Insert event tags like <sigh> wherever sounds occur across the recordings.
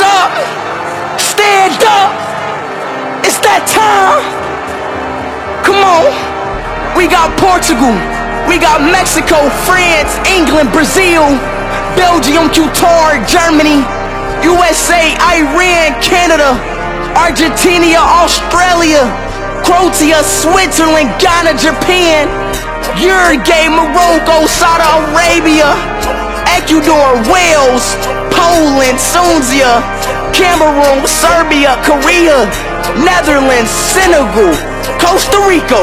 up, stand up. It's that time. Come on. We got Portugal, we got Mexico, France, England, Brazil, Belgium, Qatar, Germany, USA, Iran, Canada, Argentina, Australia, Croatia, Switzerland, Ghana, Japan, Uruguay, Morocco, Saudi Arabia, Ecuador, Wales, Poland, Tunisia, Cameroon, Serbia, Korea, Netherlands, Senegal, Costa Rica.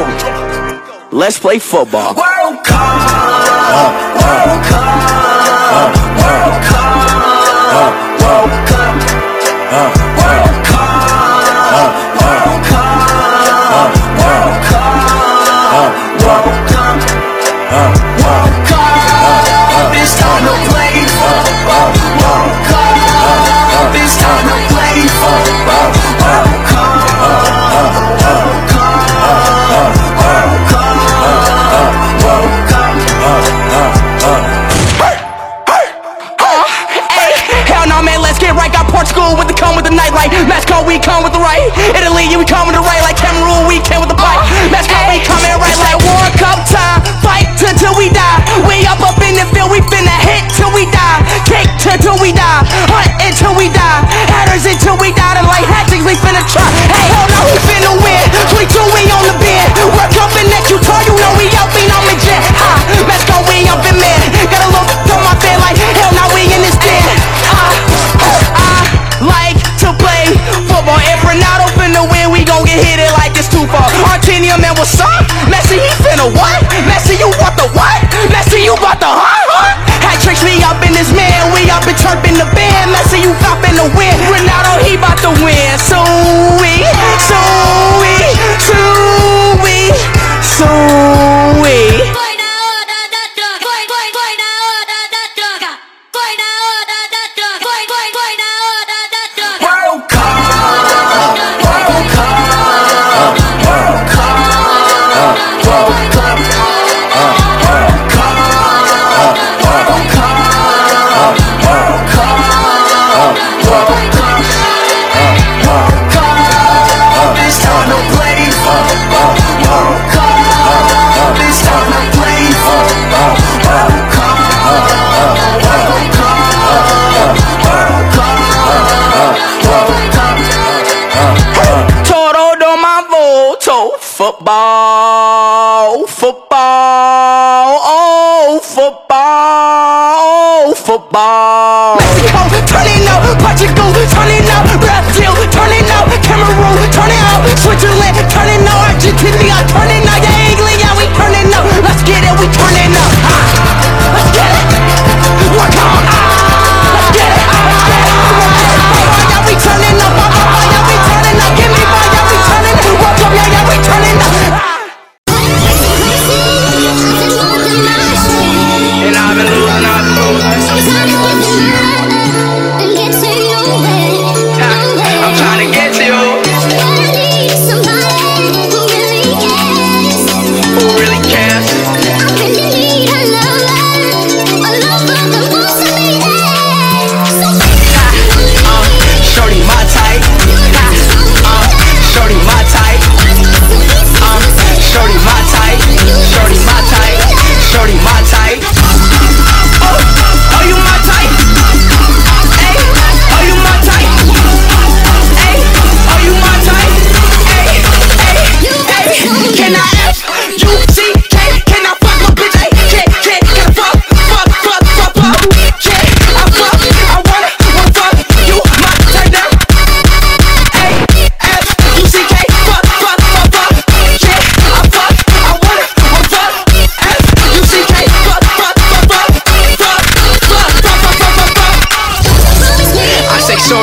Let's play football. World Cup.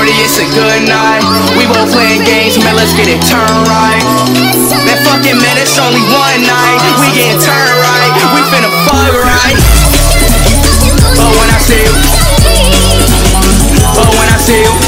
party, it's a good night. We both playing games, man, let's get it turned right. Man, fucking man, it's only one night. We getting turned right, we finna fuck right. But when I see you, but when I see you.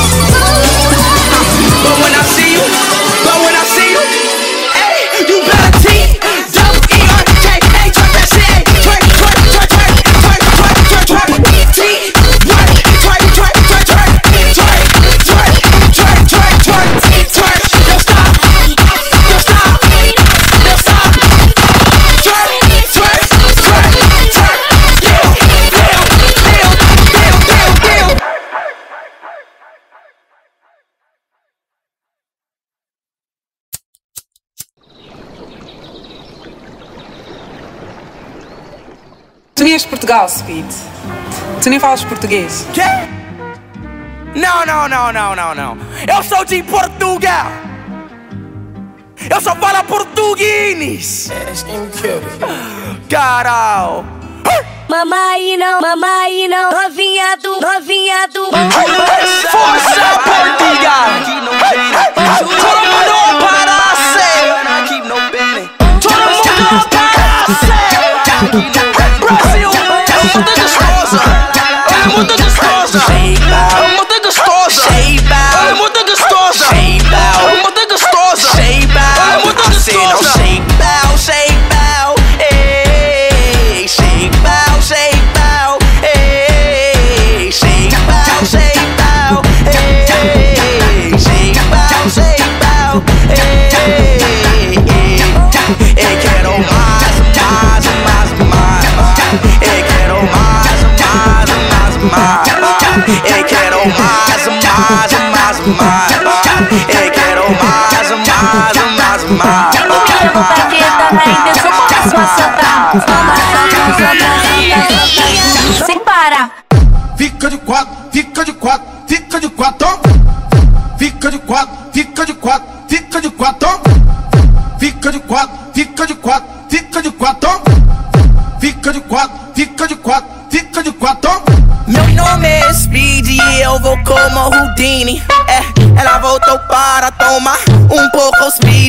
Vieste de Portugal, Speed. Tu nem falas português. Quê? Não, não, não, não, não, não. Eu sou de Portugal. Eu só falo português. Caralho. Mamãe não, mamãe não, novinha do, novinha do. Força Portugal. Todo mundo para ser. Todo mundo para ser. Brasil mais, eu quero mais, mais, mais, mais. Eu quero bater também, deixa eu começar a sentar. Samba, samba, samba, samba, sem parar. Fica de quatro, fica de quatro.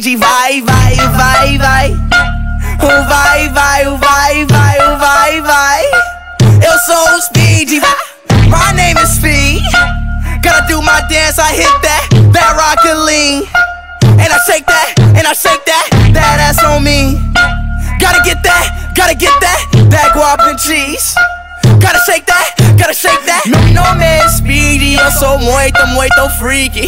Speed. Vai, vai, vai, vai. O vai, vai, o vai, vai, o vai, vai. Eu sou o Speed. My name is Speed. Gotta do my dance, I hit that, that rocket lean. And I shake that, and I shake that, that ass on me. Gotta get that, gotta get that, that guap and cheese. Gotta shake that, gotta shake that. Meu nome é Speedy, eu sou muito, muito freaky.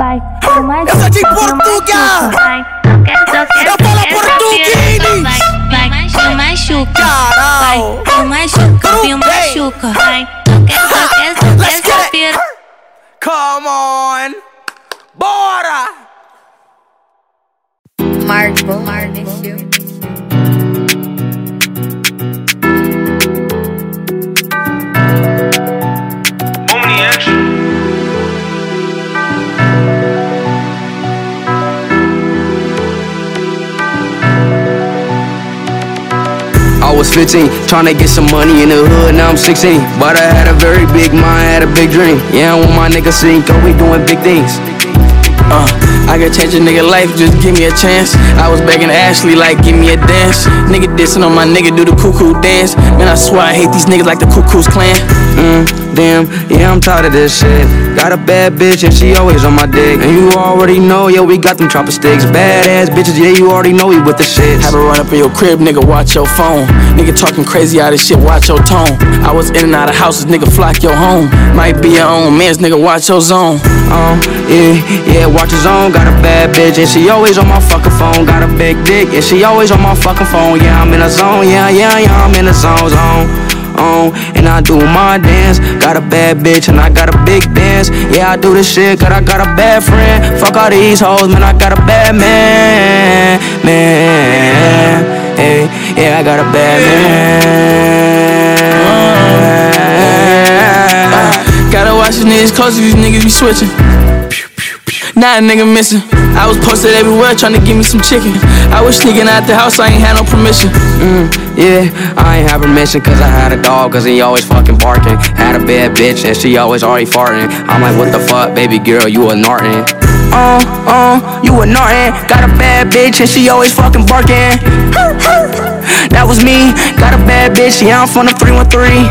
pai. Eu sou de Portugal! Eu falo português! Tu machuca, Caralho! Machuca, me machuca. Come on! Bora! Marco, Marco. 15. Trying to get some money in the hood, now I'm 16. But I had a very big mind, had a big dream. Yeah, I want my niggas seen, go, oh, we doing big things. Uh, I can change a nigga life, just give me a chance. I was begging Ashley, like, give me a dance. Nigga dissing on my nigga, do the cuckoo dance. Man, I swear I hate these niggas like the Cuckoo's Clan. Mm, damn, yeah, I'm tired of this shit. Got a bad bitch and she always on my dick. And you already know, yeah, we got them chopper sticks. Badass bitches, yeah, you already know we with the shit. Have a run up in your crib, nigga, watch your phone. Nigga talking crazy out of shit, watch your tone. I was in and out of houses, nigga, flock your home. Might be your own man's, nigga, watch your zone. Um, yeah, yeah, watch his own. Got a bad bitch and she always on my fucking phone. Got a big dick and she always on my fucking phone. Yeah, I'm in a zone. Yeah, yeah, yeah, I'm in a zone, zone. On and I do my dance. Got a bad bitch and I got a big dance. Yeah, I do this shit cause I got a bad friend. Fuck all these hoes, man. I got a bad man, man. Hey, yeah, I got a bad man. Gotta watch these niggas close, these niggas be switching. Now a nigga missing. I was posted everywhere trying to give me some chicken. I was sneaking out the house, I ain't had no permission. Mm, yeah, I ain't have permission cause I had a dog cause he always fucking barking. Had a bad bitch and she always already farting. I'm like, what the fuck, baby girl, you a Norton. uh, uh, you a Norton. Got a bad bitch and she always fucking barking. <laughs> That was me, got a bad bitch, yeah, I'm from the 313.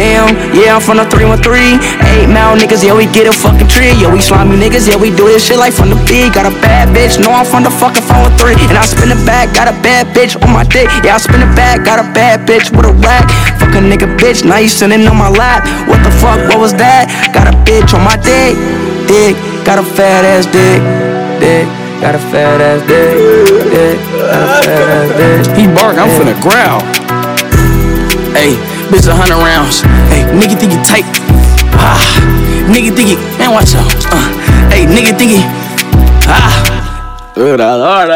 Damn, yeah, I'm from the 313. Eight mile niggas, yeah, we get a fucking tree. Yeah, we slimy niggas, yeah, we do this shit like from the B. Got a bad bitch, no, I'm from the fucking phone with three. And I spin it back, got a bad bitch on my dick. Yeah, I spin it back, got a bad bitch with a rack. Fuck a nigga, bitch, now you sitting on my lap. What the fuck, what was that? Got a bitch on my dick, dick, got a fat ass dick, dick. Got a fat ass dick, dick, got a fat ass dick. He bark, I'm finna growl. Hey, bitch, a hundred rounds. Hey, nigga think you tight. Ah, nigga think you, man, watch out. Uh, hey, nigga think you, ah. Lord, Lord.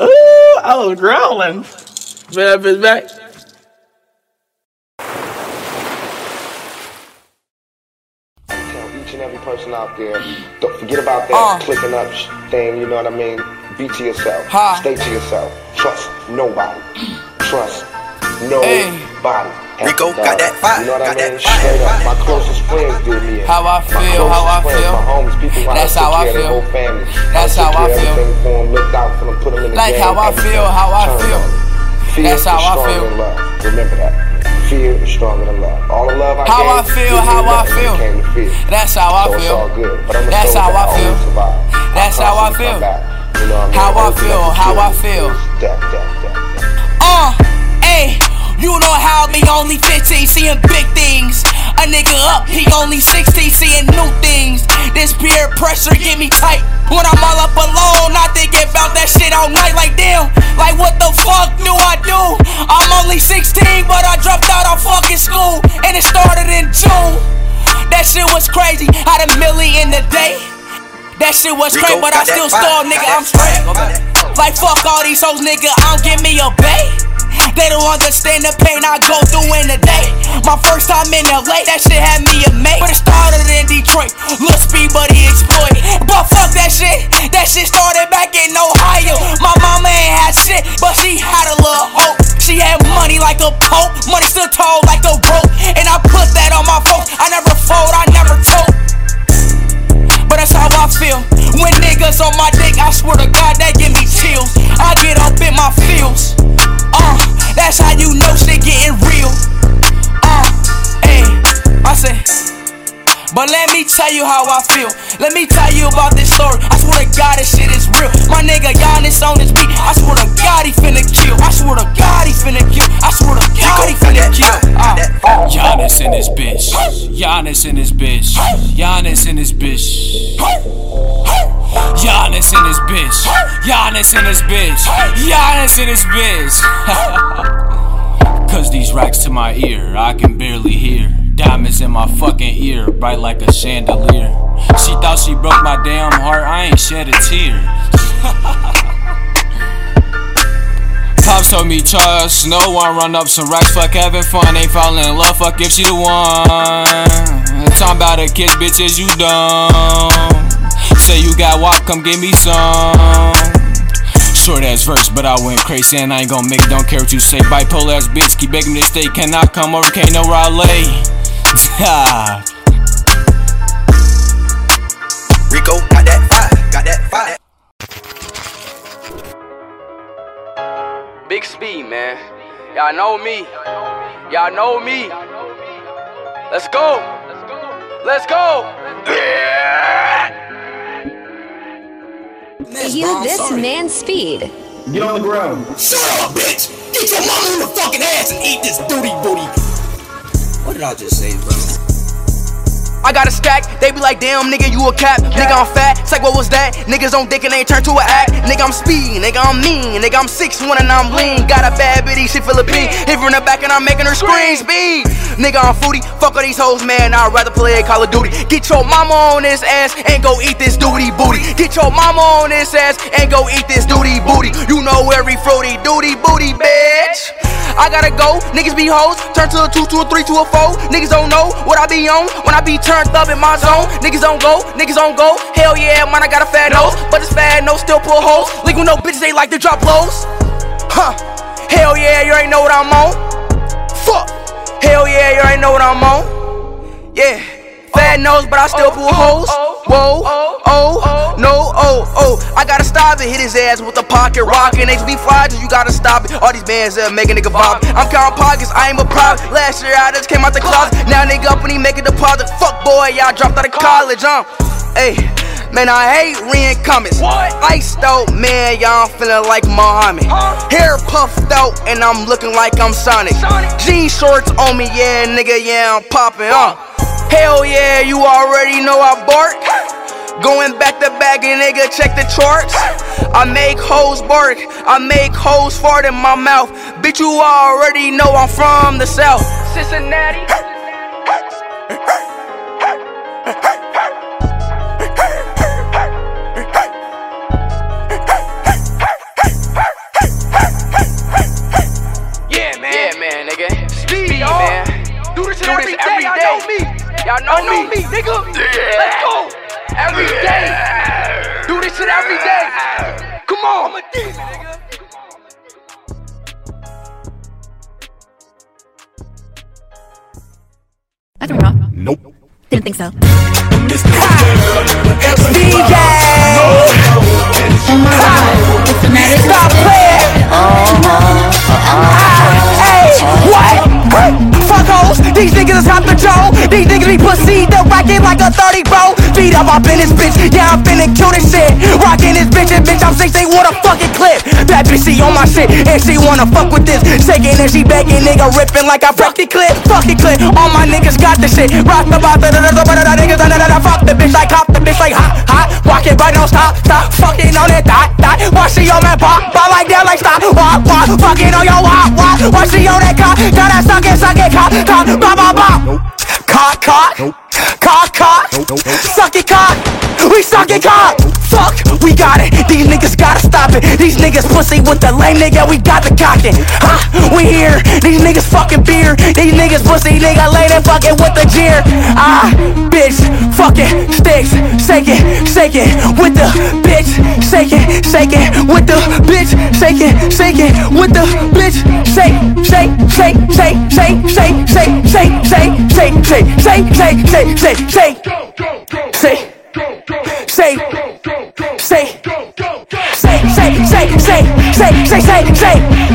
Ooh, I was growling. Spin that bitch back. tell each and every person out there, don't forget about that Uh. clicking up thing, you know what I mean? Be to yourself. Ha. Stay to yourself. Trust nobody. Trust nobody. Rico, got that fire, You know got I mean? that fire, Straight up. My closest friends did me. How I feel, how I friends, feel. My homies, people I That's how I care of their feel. whole family. That's I how I feel. for them, looked out for them, put them in the Like game. how I feel, how I feel. Fear That's how is I stronger feel. than love. Remember that. Fear is stronger than love. All the love I How I feel, how I nothing when it feel. came to fear. That's how I So it's feel. all good. But I'm That's how I feel. That's how I feel. You know what I mean? How I feel, how I feel. death, death, death. Uh, hey, you know how me only 15 seeing big things. A nigga up, he only 16 seeing new things. This peer pressure get me tight. When I'm all up alone, I think about that shit all night. Like damn, like what the fuck do I do? I'm only 16, but I dropped out of fucking school, and it started in June. That shit was crazy. Had a milli in the day. That shit was crazy, but I still stall, nigga. I'm straight. fire, got that- Like fuck all these hoes, nigga. I don't give me a bay. They don't understand the pain I go through in the day. My first time in LA, that shit had me amazed. But it started in Detroit. Lil speed, but he exploit. But fuck that shit. That shit started back in Ohio. My mama ain't had shit, but she had a little hope. She had money like a pope, money still tall like a rope. And I put that on my folks. I never fold, I never told. But that's how I feel. When niggas on my dick, I swear to God, that give me chills. I get up in my feels. Uh, that's how you know shit getting real. Uh, hey, I say. But let me tell you how I feel. Let me tell you about this story. I swear to God, this shit is real. My nigga Giannis on this beat. I swear to God, he finna kill. I swear to God, he finna kill. I swear to God, he finna kill. Uh, Giannis in this bitch. Giannis in this bitch. Giannis in this bitch. In this bitch. Giannis in this bitch. Giannis in this bitch. <laughs> Cause these racks to my ear, I can barely hear. Diamonds in my fucking ear, bright like a chandelier. She thought she broke my damn heart, I ain't shed a tear. <laughs> Pops told me trust no one, run up some racks, fuck having fun, ain't falling in love, fuck if she the one. Talking about a kiss, bitches, you dumb. Say you got walk, come give me some. Short ass verse, but I went crazy and I ain't gon' make it, don't care what you say. Bipolar ass bitch, keep begging me to stay, cannot come over, can't know where I lay. Rico, got that fire, got that fire. Big speed, man. Y'all know me. Y'all know me. Let's go. Let's go. You oh, this man's speed. Get on the ground. Shut up, bitch! Get your mama in the fucking ass and eat this duty booty. What did I just say, bro? I got a stack, they be like, damn, nigga, you a cap. Nigga, I'm fat. It's like, what was that? Niggas don't think and they turn to an act. Nigga, I'm speed. Nigga, I'm mean. Nigga, I'm 6'1 and I'm lean. Got a bad bitty, she Philippine. Hit from the back and I'm making her scream. Speed. Nigga, I'm foodie. Fuck all these hoes, man. I'd rather play Call of Duty. Get your mama on this ass and go eat this duty booty. Get your mama on this ass and go eat this duty booty. You know every fruity duty booty, bitch. I gotta go, niggas be hoes, turn to a two, to a three, to a four. Niggas don't know what I be on when I be turned up in my zone. Niggas don't go, niggas don't go. Hell yeah, man, I got a fat nose, but this fat nose still pull hoes. Link with no bitches, they like to drop lows. Huh? Hell yeah, you ain't know what I'm on. Fuck. Hell yeah, you ain't know what I'm on. Yeah. Fat nose, but I still pull hoes. Whoa, oh, no, oh, oh. I gotta stop it. Hit his ass with a pocket rockin'. HB flies, you gotta stop it. All these bands that make a nigga vomit. I'm counting pockets, I ain't a problem. Last year I just came out the closet. Now nigga up when he make a deposit. Fuck boy, y'all dropped out of college, huh? Hey. Man, I hate reincumbents. Iced out, man, y'all feeling like Muhammad. Hair puffed out, and I'm looking like I'm Sonic. Jean shorts on me, yeah, nigga, yeah, I'm popping, uh. Hell yeah, you already know I bark. Going back to back and nigga check the charts. I make hoes bark, I make hoes fart in my mouth. Bitch, you already know I'm from the south. Cincinnati. Yeah, man. Yeah, man, nigga. Speed, man. Do this, Do this every day. Y'all know me. Y'all know, know me. nigga. Let's go. Every day. Do this shit every day. Come on. I'm a demon, nigga. Nothing wrong. Nope. Didn't think so. DJ. Stop playing. Hey, uh-huh. what? Fuck hoes, these niggas is hot the Joe. These niggas be pussy, they rockin' like a 30 bro. Beat up, up in this bitch, yeah, I'm finna kill this shit. Rockin' this bitch, and bitch, I'm 16 with a fucking clip. That bitch, she on my shit, and she wanna fuck with this. Shaking and she begging, nigga, ripping like I fuck the clip, fuck the clip. All my niggas got the shit. Rock the bop, da da da da da da niggas, da da da. Fuck the bitch, like hop the bitch, like hot, hot. Walk it right, don't stop, stop. Fucking on that dot, dot. Watch she on that pop, pop like that, like stop. Walk, walk, fucking on your walk, walk. Watch she on that cock, got that suck it, suck it, cock, cock, bop, bop, bop. Cock, cock, cock, cock. Suck it, cock. We suck it, cock. Fuck, we got it. These niggas gotta stop it. These niggas pussy with the lame nigga, we got the cocking. Huh? We here. These niggas fucking beer. These niggas pussy nigga lame and fucking with the jeer. Ah, bitch, fucking sticks. Shake it, shake it with the bitch. Shake it, shake it with the bitch. Shake it, shake it with the bitch. Shake, shake, shake, shake, shake, shake, shake, shake, shake, shake, shake, shake, shake, shake, shake, shake. Say, say, say, say, say, say, say, say, say, say,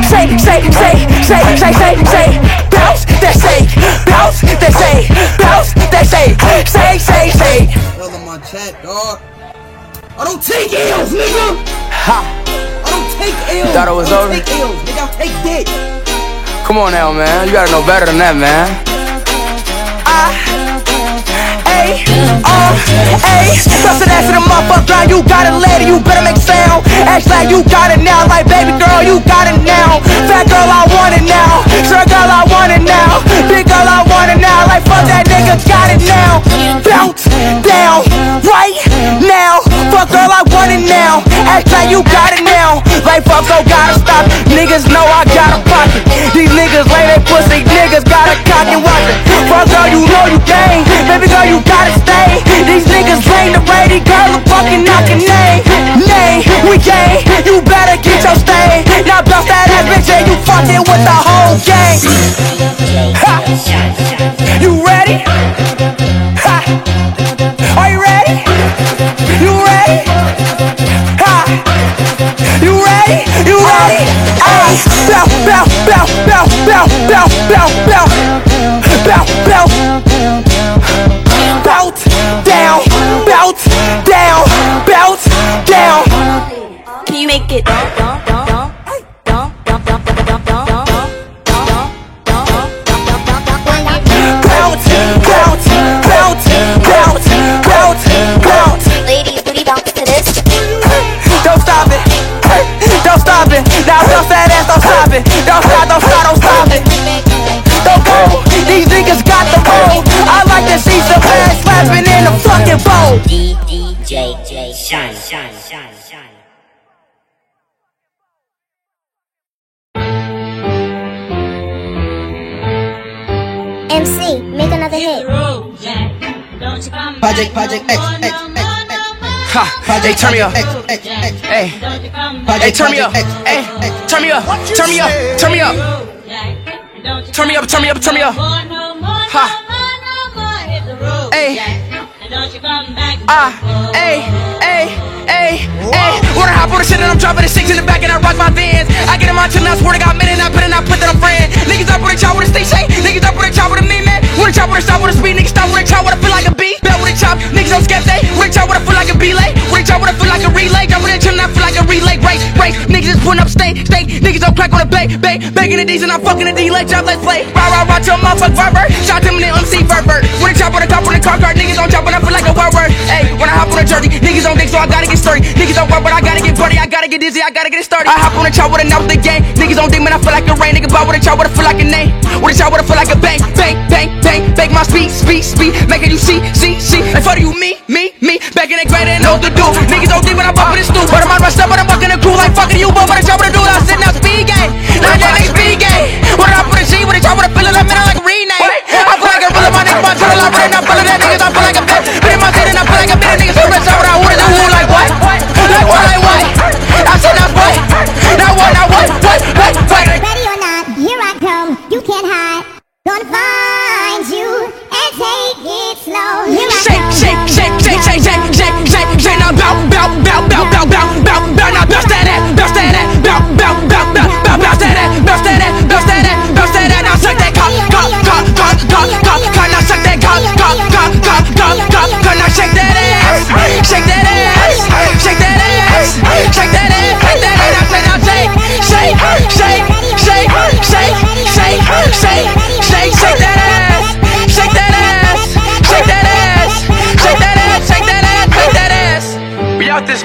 say, say, say, say, say, say, say, say, bounce, that say, bounce, that say, bounce, that say, say, say, say. Tell them my chat, dog. I don't take L's, nigga. Ha! I don't take L's. thought it was over. I don't take L's, nigga. I take dick. Come on now, man. You gotta know better than that, man. I, Ass the motherfucker, you got it you better make sound. Act like you got it now, like baby girl, you got it now. Fat girl, I want it now. Girl, I want it now. Big girl, I want it now. Like fuck that nigga, got it now. Down right now. Fuck I want it now. Act like you got it now. Like fuck, oh, gotta stop. it. Niggas know I got a pocket. These niggas lay they pussy, niggas got a cock and watch it. Fuck girl, you know you gang. Baby girl, you gotta stay. These niggas ain't the ready girl, I'm fucking knocking name. Name, we gang. You better get your stay. Now bounce that ass, bitch, and you fucking with the whole gang. Ha! You ready? Ha! down, down. MC, make another hit. Project, Project X, X, X, Ha, hey, turn me up. Hey, hey, turn me up. Hey, turn me up. Turn me up. Turn me up. Turn me up. Turn me up. Turn me up. Ha. Ayy. Ah, ayy, ayy, ayy. When I hop on the shit and I'm dropping the six in the back and I rock my vans. I get in my chin, I swear to God, man, and I put it, I put that I'm friend. Niggas up with a chop with a stick shake. Niggas up with a chop with a me, man. With a chop with a stop with a speed. Niggas stop with a chop with a feel like a B. Bell with a chop. Niggas don't skip they. With a chop with a feel like a belay. With a chop with a feel like a relay. Jump with a chin, I feel like a relay. Race, race. Niggas is putting up state, state. Niggas don't crack on the bay, bay. Begging the D's and I'm fucking the D. Let's drop, let's play. Rah, rah, rah, till motherfucker vert, Shot him in the MC vert, vert. With a chop with a top with a car cart. Niggas don't chop, but I feel like a word, word. Hey, when I hop on a jersey, niggas don't dick, so I gotta get sturdy. Niggas don't work, but I gotta get buddy. I gotta get dizzy, I gotta get it started. I hop on a chop with a now the game. Niggas don't think, man, I feel like with a chop with a feel like a name. With a chop with a feel like a bang, bang, bang, bang. Bang my speed, speed, speed. Making you see, see, see. Like, for you, me, me, me. Back in the grade and what do. Niggas don't think when I bump in the stool. But I'm on my stuff, but I'm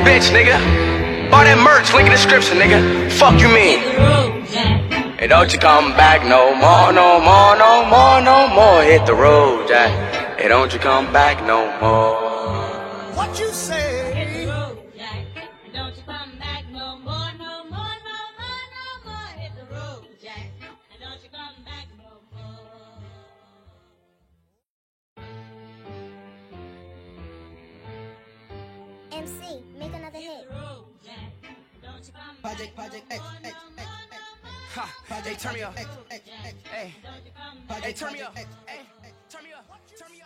bitch, nigga. Buy that merch, link in the description, nigga. Fuck you mean? Hey, don't you come back no more, no more, no more, no more. Hit the road, Jack. Hey, don't you come back no more. Hey, turn me up. X, Hey, hey, turn me up. Hey, turn me up. Turn me up.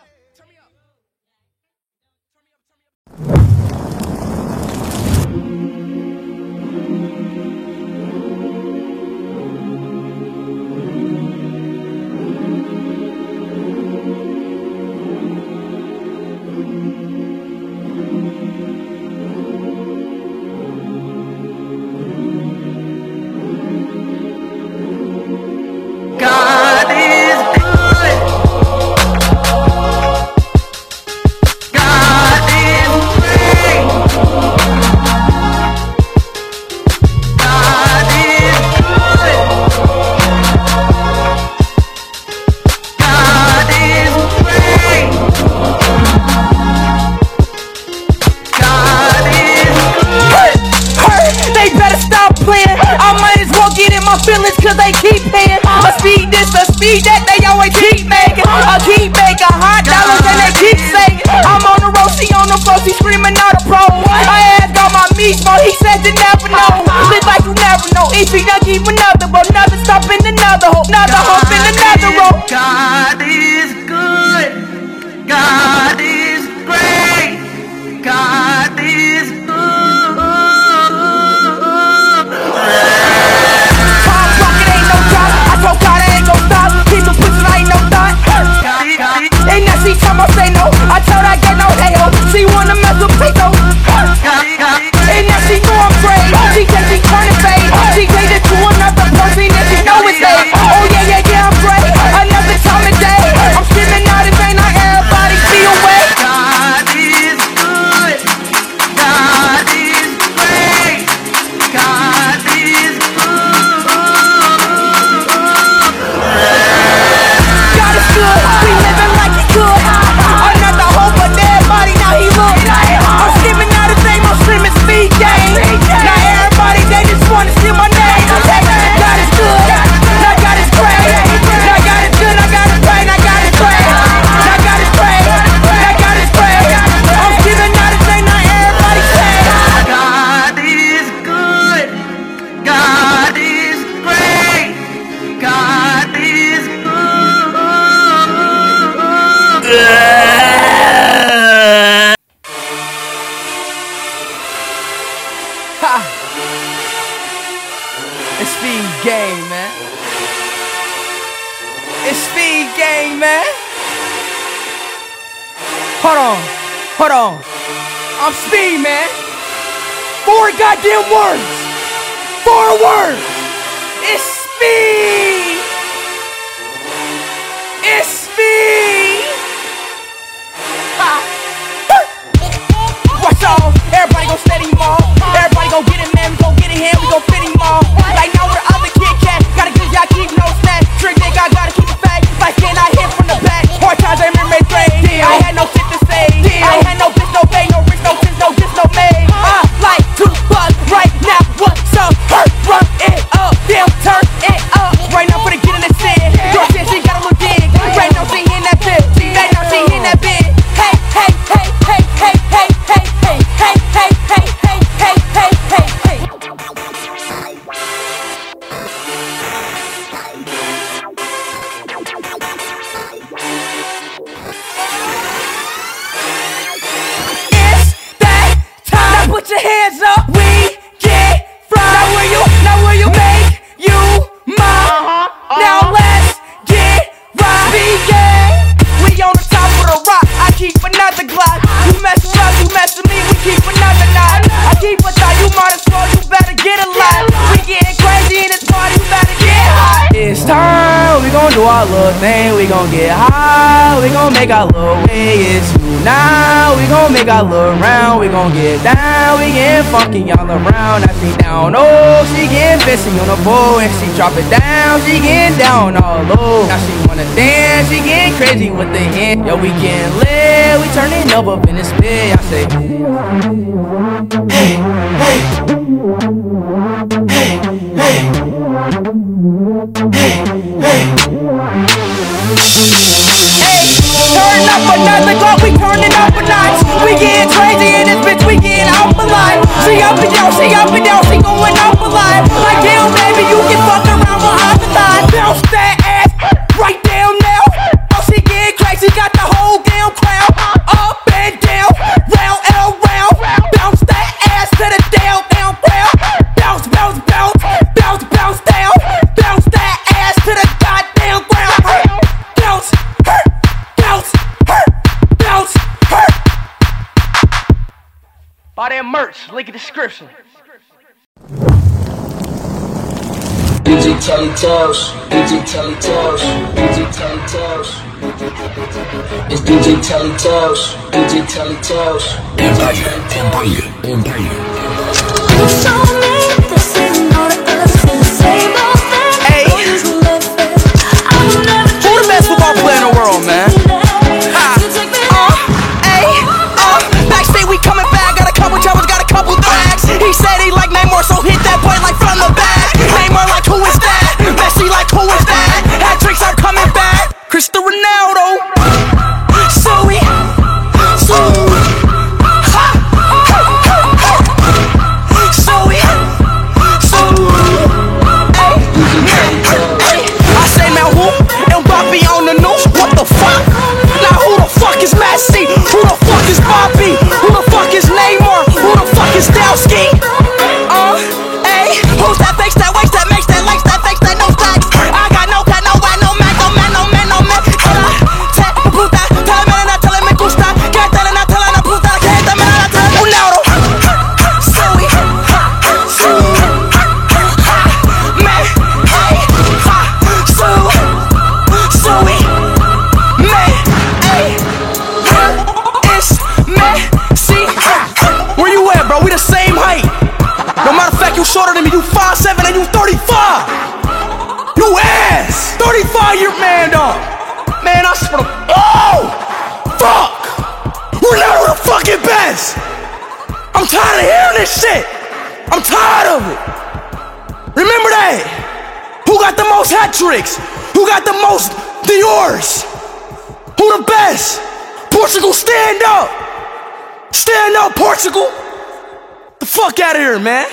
She screaming out a pro. I asked got my meat for, he said you never know. <laughs> Live like you never know. If he done keep another road, another stop in another hole, another hope in another road. God She wanna mess with peso. thing, we gon' get high, we gon' make our little way, it's you now, we gon' make our little round, we gon' get down, we gettin' funky all around, I see down, oh, she gettin' busy on the pole, and she drop it down, she gettin' down all low, now she wanna dance, she gettin' crazy with the hand, yo, we gettin' lit, we turnin' up up in the spit, I say, hey, hey hey, hey, Turn up another glow, we turning up a notch. We getting crazy in this bitch, we Link in description. Tales, Tales, Tales. It's Tales, Tales. Empire, Empire, Empire. A Hey, who the best football player in the world, man? Who got the most Dior's? Who the best? Portugal, stand up! Stand up, Portugal! The fuck out of here, man.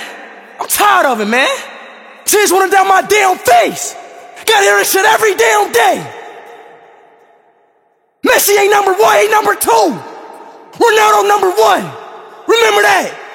I'm tired of it, man. Tears running down my damn face. Got hearing shit every damn day. Messi ain't number one, ain't number two. Ronaldo number one. Remember that.